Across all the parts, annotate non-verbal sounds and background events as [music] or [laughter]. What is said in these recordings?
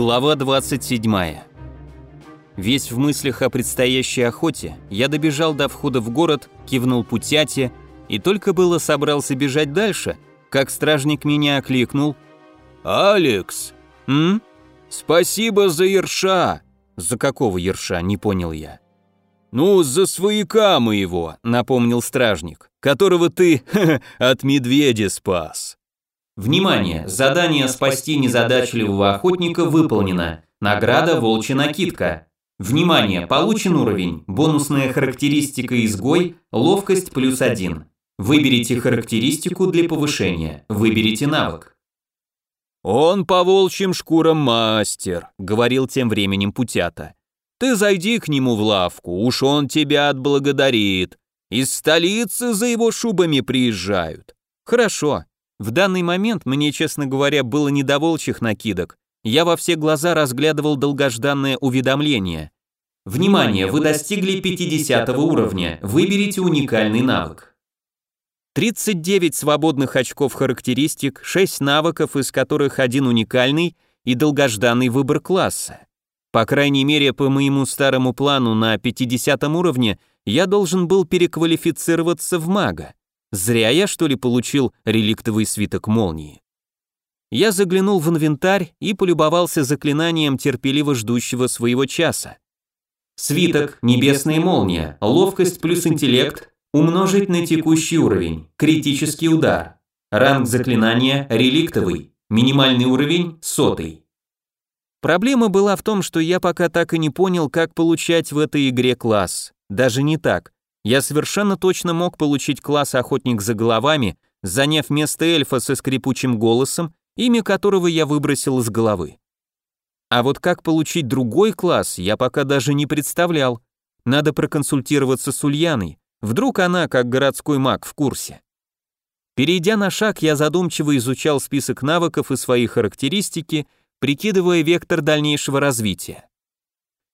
Глава 27. Весь в мыслях о предстоящей охоте, я добежал до входа в город, кивнул путяте и только было собрался бежать дальше, как стражник меня окликнул. «Алекс!» «М? «Спасибо за ерша!» За какого ерша, не понял я. «Ну, за свояка моего», — напомнил стражник, «которого ты [laughs] от медведя спас». Внимание! Задание «Спасти незадачливого охотника» выполнено. Награда «Волчья накидка». Внимание! Получен уровень. Бонусная характеристика «Изгой», ловкость плюс один. Выберите характеристику для повышения. Выберите навык. «Он по волчьим шкурам мастер», — говорил тем временем Путята. «Ты зайди к нему в лавку, уж он тебя отблагодарит. Из столицы за его шубами приезжают». «Хорошо, в данный момент мне, честно говоря, было не до волчьих накидок. Я во все глаза разглядывал долгожданное уведомление. Внимание, вы достигли 50 уровня. Выберите уникальный навык. 39 свободных очков характеристик, 6 навыков, из которых один уникальный и долгожданный выбор класса. По крайней мере, по моему старому плану на 50 уровне я должен был переквалифицироваться в мага. Зря я, что ли, получил реликтовый свиток молнии. Я заглянул в инвентарь и полюбовался заклинанием терпеливо ждущего своего часа. Свиток, небесная молния, ловкость плюс интеллект, умножить на текущий уровень, критический удар. Ранг заклинания реликтовый, минимальный уровень сотый. Проблема была в том, что я пока так и не понял, как получать в этой игре класс. Даже не так. Я совершенно точно мог получить класс охотник за головами, заняв место эльфа со скрипучим голосом, имя которого я выбросил из головы. А вот как получить другой класс, я пока даже не представлял. Надо проконсультироваться с Ульяной, вдруг она, как городской маг, в курсе. Перейдя на шаг, я задумчиво изучал список навыков и свои характеристики, прикидывая вектор дальнейшего развития.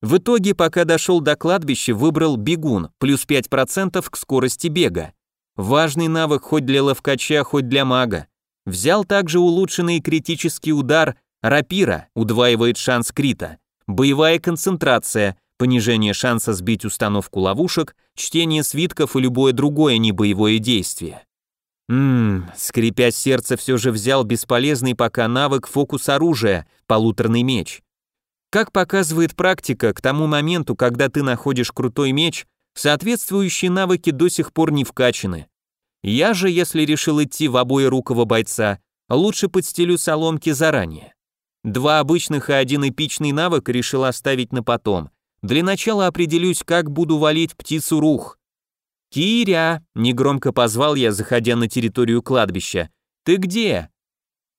В итоге, пока дошел до кладбища, выбрал бегун, плюс 5% к скорости бега. Важный навык хоть для ловкача, хоть для мага. Взял также улучшенный критический удар рапира, удваивает шанс крита. Боевая концентрация, понижение шанса сбить установку ловушек, чтение свитков и любое другое небоевое действие. Ммм, скрипя сердце, все же взял бесполезный пока навык фокус оружия, полуторный меч. Как показывает практика, к тому моменту, когда ты находишь крутой меч, соответствующие навыки до сих пор не вкачаны. Я же, если решил идти в обои рукого бойца, лучше подстелю соломки заранее. Два обычных и один эпичный навык решил оставить на потом. Для начала определюсь, как буду валить птицу рух. «Киря!» — негромко позвал я, заходя на территорию кладбища. «Ты где?»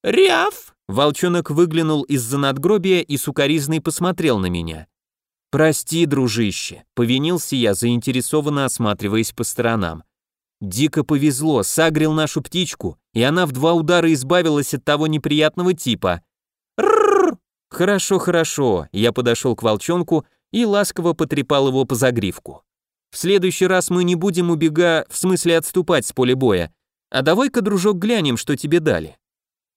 «Ряв!» Волчонок выглянул из-за надгробия и сукоризный посмотрел на меня. «Прости, дружище», — повинился я, заинтересованно осматриваясь по сторонам. «Дико повезло, сагрил нашу птичку, и она в два удара избавилась от того неприятного типа». «Ррррр!» «Хорошо, хорошо», — я подошел к волчонку и ласково потрепал его по загривку. «В следующий раз мы не будем убега, в смысле отступать с поля боя, а давай-ка, дружок, глянем, что тебе дали».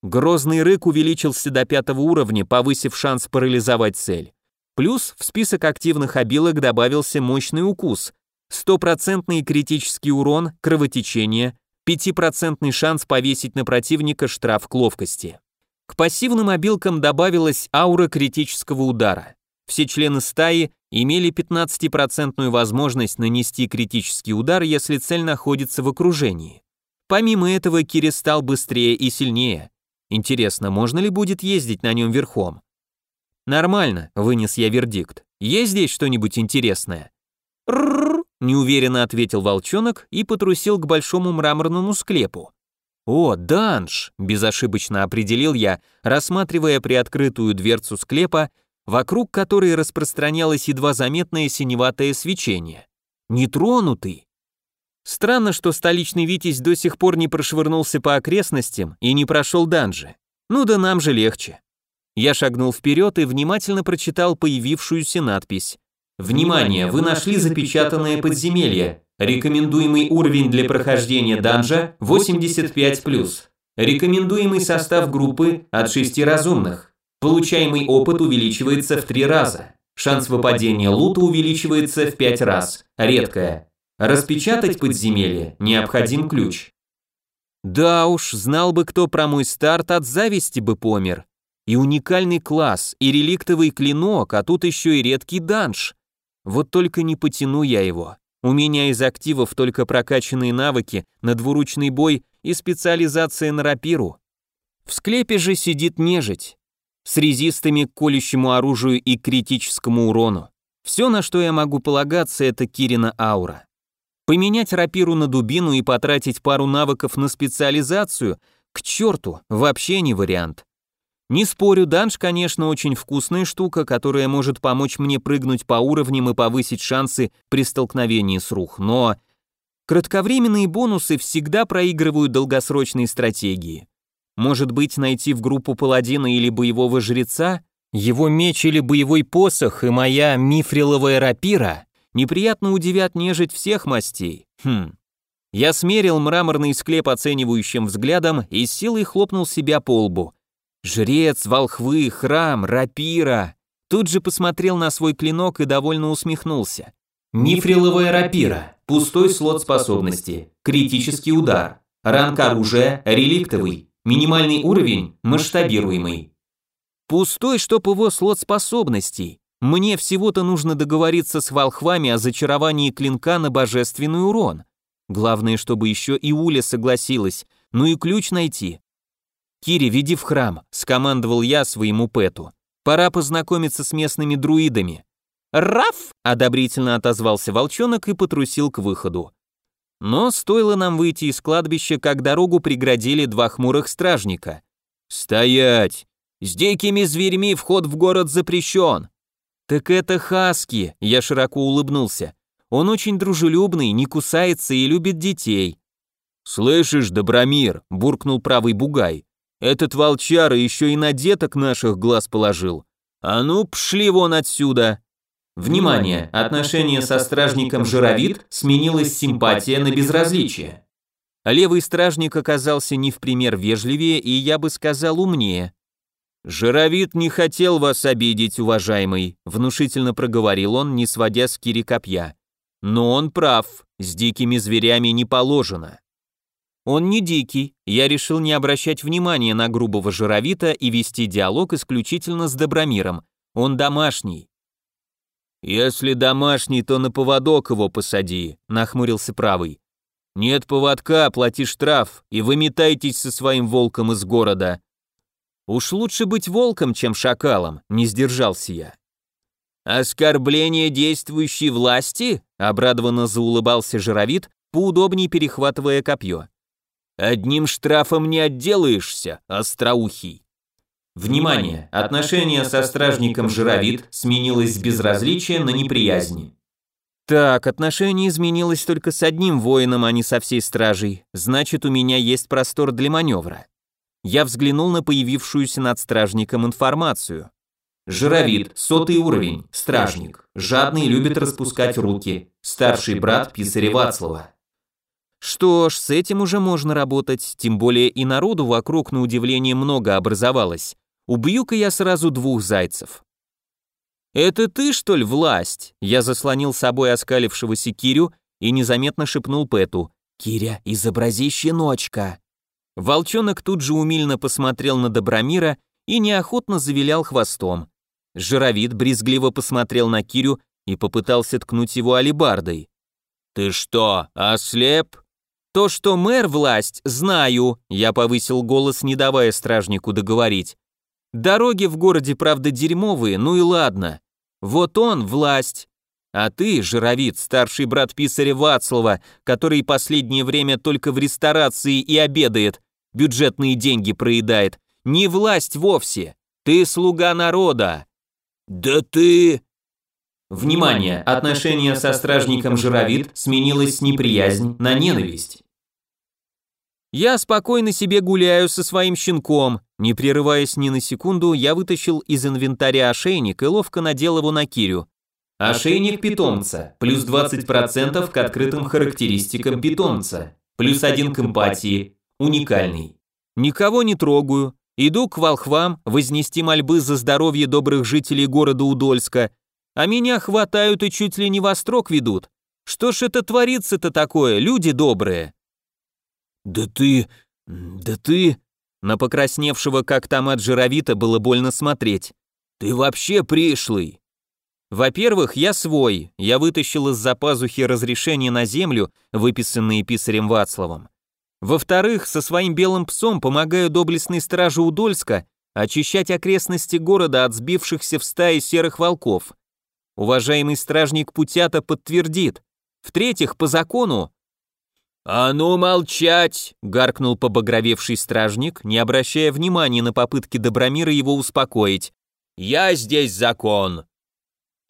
Грозный рык увеличился до пятого уровня, повысив шанс парализовать цель. Плюс в список активных обилок добавился мощный укус, стопроцентный критический урон, кровотечение, пятипроцентный шанс повесить на противника штраф к ловкости. К пассивным обилкам добавилась аура критического удара. Все члены стаи имели 15% возможность нанести критический удар, если цель находится в окружении. Помимо этого, Кири стал быстрее и сильнее. Интересно, можно ли будет ездить на нем верхом? Нормально, вынес я вердикт. Есть здесь что-нибудь интересное? Рррр, неуверенно ответил волчонок и потрусил к большому мраморному склепу. О, данж, безошибочно определил я, рассматривая приоткрытую дверцу склепа, вокруг которой распространялось едва заметное синеватое свечение. Нетронутый. Странно, что столичный Витязь до сих пор не прошвырнулся по окрестностям и не прошел данжи. Ну да нам же легче. Я шагнул вперед и внимательно прочитал появившуюся надпись. Внимание, вы нашли запечатанное подземелье. Рекомендуемый уровень для прохождения данжа 85+. Рекомендуемый состав группы от 6 разумных. Получаемый опыт увеличивается в 3 раза. Шанс выпадения лута увеличивается в 5 раз. Редкое. Распечатать подземелье. Необходим ключ. Да уж, знал бы кто про мой старт, от зависти бы помер. И уникальный класс, и реликтовый клинок, а тут еще и редкий данж. Вот только не потяну я его. У меня из активов только прокачанные навыки на двуручный бой и специализация на рапиру. В склепе же сидит нежить. С резистами к колющему оружию и критическому урону. Все, на что я могу полагаться, это Кирина аура. Поменять рапиру на дубину и потратить пару навыков на специализацию? К черту, вообще не вариант. Не спорю, данж, конечно, очень вкусная штука, которая может помочь мне прыгнуть по уровням и повысить шансы при столкновении с рух, но кратковременные бонусы всегда проигрывают долгосрочной стратегии. Может быть, найти в группу паладина или боевого жреца, его меч или боевой посох и моя мифриловая рапира неприятно удивят нежить всех мастей. Хм. Я смерил мраморный склеп оценивающим взглядом и с силой хлопнул себя по лбу. Жрец, волхвы, храм, рапира. Тут же посмотрел на свой клинок и довольно усмехнулся. Мифриловая рапира. Пустой слот способности. Критический удар. Ранг оружия реликтовый. Минимальный уровень масштабируемый. Пустой, чтоб его слот способностей. Мне всего-то нужно договориться с волхвами о зачаровании клинка на божественный урон. Главное, чтобы еще и Уля согласилась, ну и ключ найти. «Кири, веди в храм», — скомандовал я своему Пэту. «Пора познакомиться с местными друидами». «Раф!» — одобрительно отозвался волчонок и потрусил к выходу. Но стоило нам выйти из кладбища, как дорогу преградили два хмурых стражника. «Стоять! С дикими зверьми вход в город запрещен!» «Так это Хаски», — я широко улыбнулся. «Он очень дружелюбный, не кусается и любит детей». «Слышишь, Добромир», — буркнул правый бугай, «этот волчара еще и на деток наших глаз положил. А ну, пшли вон отсюда!» Внимание! Отношение со стражником Жировид сменилось симпатия на безразличие. Левый стражник оказался не в пример вежливее и, я бы сказал, умнее. «Жировид не хотел вас обидеть, уважаемый», — внушительно проговорил он, не сводя с Кири копья. «Но он прав, с дикими зверями не положено». Он не дикий, я решил не обращать внимания на грубого жировита и вести диалог исключительно с Добромиром. Он домашний. «Если домашний, то на поводок его посади», — нахмурился правый. «Нет поводка, плати штраф, и выметайтесь со своим волком из города. Уж лучше быть волком, чем шакалом, не сдержался я. Оскорбление действующей власти? Обрадованно заулыбался Жировид, поудобнее перехватывая копье. Одним штрафом не отделаешься, остроухий. Внимание! Отношение со стражником Жировид сменилось с безразличия на неприязнь. Так, отношение изменилось только с одним воином, а не со всей стражей. Значит, у меня есть простор для маневра. Я взглянул на появившуюся над стражником информацию. Жировид, сотый уровень, стражник, жадный, любит распускать руки, старший брат писаря Вацлава. Что ж, с этим уже можно работать, тем более и народу вокруг на удивление много образовалось. Убью-ка я сразу двух зайцев. «Это ты, что ли, власть?» Я заслонил собой оскалившегося Кирю и незаметно шепнул Пэту. «Киря, изобрази щеночка!» Волчонок тут же умильно посмотрел на Добромира и неохотно завилял хвостом. Жировид брезгливо посмотрел на Кирю и попытался ткнуть его алебардой. «Ты что, ослеп?» «То, что мэр власть, знаю», я повысил голос, не давая стражнику договорить. «Дороги в городе, правда, дерьмовые, ну и ладно. Вот он, власть. А ты, Жировид, старший брат писаря Вацлава, который последнее время только в ресторации и обедает, бюджетные деньги проедает. Не власть вовсе. Ты слуга народа. Да ты... Внимание! Отношение со стражником Жировид сменилось с неприязнь на ненависть. Я спокойно себе гуляю со своим щенком. Не прерываясь ни на секунду, я вытащил из инвентаря ошейник и ловко надел его на Кирю. Ошейник питомца, плюс 20% к открытым характеристикам питомца, плюс 1 к эмпатии, уникальный. Никого не трогаю, Иду к волхвам вознести мольбы за здоровье добрых жителей города Удольска, а меня хватают и чуть ли не во строк ведут. Что ж это творится-то такое, люди добрые?» «Да ты... да ты...» На покрасневшего, как томат жировита, было больно смотреть. «Ты вообще пришлый!» Во-первых, я свой, я вытащил из-за пазухи разрешение на землю, выписанные писарем Вацлавом. Во-вторых, со своим белым псом помогаю доблестной страже Удольска очищать окрестности города от сбившихся в стаи серых волков. Уважаемый стражник Путята подтвердит. В-третьих, по закону... «А ну молчать!» — гаркнул побагровевший стражник, не обращая внимания на попытки Добромира его успокоить. «Я здесь закон!»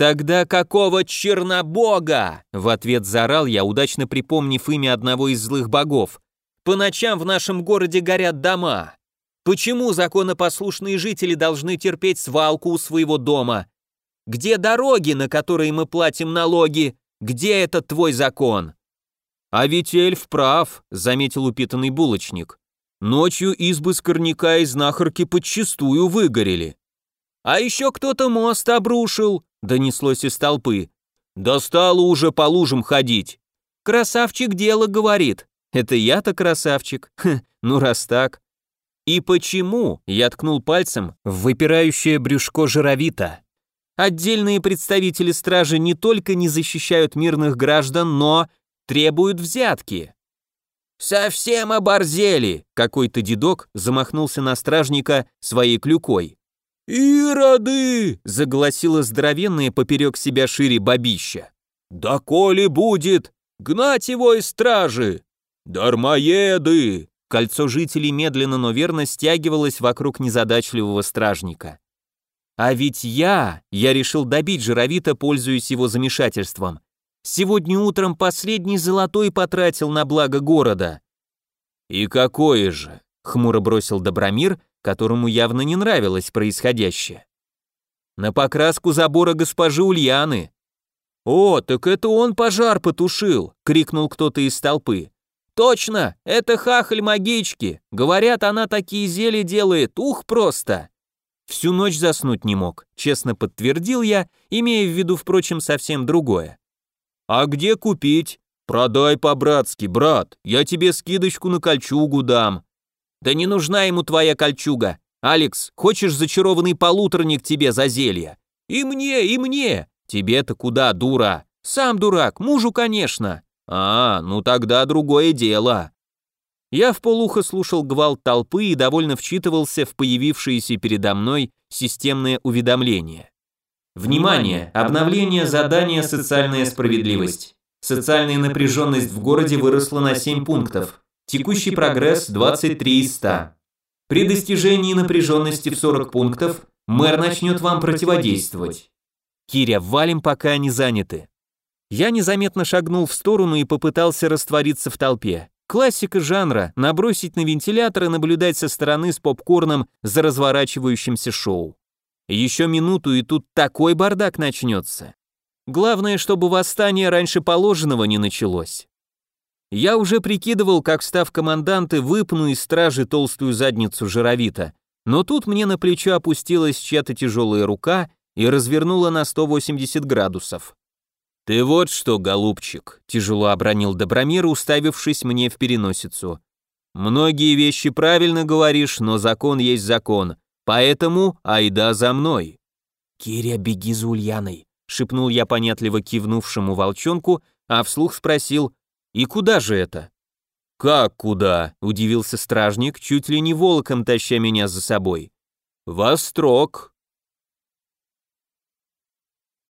«Тогда какого чернобога?» — в ответ заорал я, удачно припомнив имя одного из злых богов. «По ночам в нашем городе горят дома. Почему законопослушные жители должны терпеть свалку у своего дома? Где дороги, на которые мы платим налоги? Где этот твой закон?» «А ведь эльф прав», — заметил упитанный булочник. «Ночью избы скорняка и знахарки подчистую выгорели». «А еще кто-то мост обрушил», — донеслось из толпы. «Достало уже по лужам ходить». «Красавчик дело говорит». «Это я-то красавчик? [laughs] Хм, ну раз так». «И почему?» — я ткнул пальцем в выпирающее брюшко жировита. «Отдельные представители стражи не только не защищают мирных граждан, но требуют взятки». «Совсем оборзели!» — какой-то дедок замахнулся на стражника своей клюкой. «Ироды!» — загласила здоровенная поперек себя шире бабища. «Да коли будет! Гнать его из стражи! Дармоеды!» Кольцо жителей медленно, но верно стягивалось вокруг незадачливого стражника. А ведь я, я решил добить Жировита, пользуясь его замешательством. Сегодня утром последний золотой потратил на благо города. И какое же? Хмуро бросил Добромир, которому явно не нравилось происходящее. На покраску забора госпожи Ульяны. «О, так это он пожар потушил!» — крикнул кто-то из толпы. «Точно, это хахаль магички. Говорят, она такие зелья делает, ух, просто!» Всю ночь заснуть не мог, честно подтвердил я, имея в виду, впрочем, совсем другое. «А где купить? Продай по-братски, брат, я тебе скидочку на кольчугу дам». «Да не нужна ему твоя кольчуга. Алекс, хочешь зачарованный полуторник тебе за зелье?» «И мне, и мне!» «Тебе-то куда, дура?» «Сам дурак, мужу, конечно!» «А, ну тогда другое дело!» Я в полухо слушал гвалт толпы и довольно вчитывался в появившиеся передо мной системные уведомления. Внимание! Обновление задания «Социальная справедливость». Социальная напряженность в городе выросла на 7 пунктов. Текущий прогресс 23 из 100. При достижении напряженности в 40 пунктов мэр начнет вам противодействовать. Киря, валим, пока они заняты. Я незаметно шагнул в сторону и попытался раствориться в толпе. Классика жанра – набросить на вентилятор и наблюдать со стороны с попкорном за разворачивающимся шоу. Еще минуту, и тут такой бардак начнется. Главное, чтобы восстание раньше положенного не началось. Я уже прикидывал, как, став команданты, выпну из стражи толстую задницу жировита, но тут мне на плечо опустилась чья-то тяжелая рука и развернула на 180 градусов. «Ты вот что, голубчик», — тяжело обронил Добромир, уставившись мне в переносицу. «Многие вещи правильно говоришь, но закон есть закон. Поэтому айда за мной». «Киря, беги за Ульяной», — шепнул я понятливо кивнувшему волчонку, а вслух спросил, «И куда же это?» «Как куда?» — удивился стражник, чуть ли не волоком таща меня за собой. «Вострок.